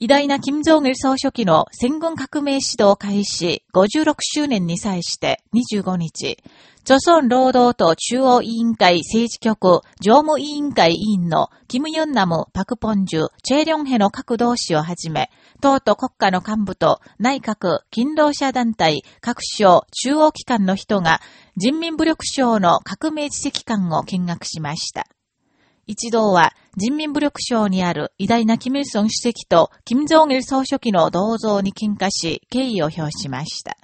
偉大な金正義総書記の戦軍革命指導開始56周年に際して25日、朝鮮労働党中央委員会政治局常務委員会委員のキム・ユンナム、パク・ポンジュ、チェ・リョンヘの各同志をはじめ、党と国家の幹部と内閣、勤労者団体、各省、中央機関の人が人民武力省の革命知識館を見学しました。一同は人民武力省にある偉大なキム・イルソン主席とキム・ジョン・イル総書記の銅像に喧嘩し、敬意を表しました。